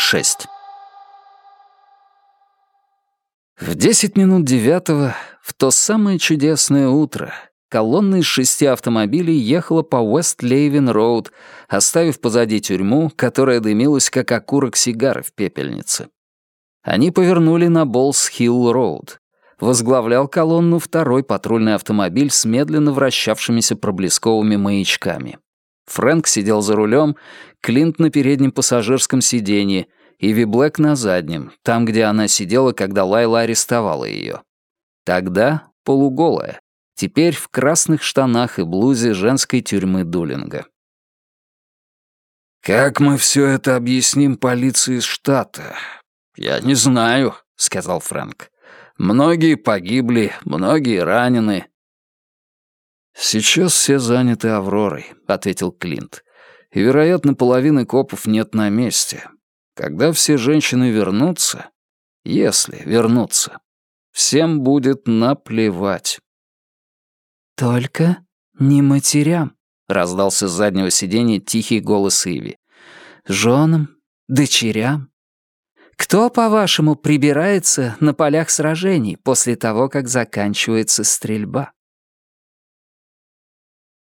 6. В десять минут девятого, в то самое чудесное утро, колонна из шести автомобилей ехала по Уэст-Лейвен-Роуд, оставив позади тюрьму, которая дымилась, как окурок сигары в пепельнице. Они повернули на Болс-Хилл-Роуд. Возглавлял колонну второй патрульный автомобиль с медленно вращавшимися проблесковыми маячками. Фрэнк сидел за рулем, Клинт на переднем пассажирском сиденье, Иви Блэк на заднем, там, где она сидела, когда Лайла арестовала ее. Тогда полуголая, теперь в красных штанах и блузе женской тюрьмы Дулинга. «Как мы все это объясним полиции штата?» «Я не знаю», — сказал Фрэнк. «Многие погибли, многие ранены». «Сейчас все заняты Авророй», — ответил Клинт. «И, вероятно, половины копов нет на месте. Когда все женщины вернутся, если вернутся, всем будет наплевать». «Только не матерям», — раздался с заднего сиденья тихий голос Иви. «Женам, дочерям. Кто, по-вашему, прибирается на полях сражений после того, как заканчивается стрельба?»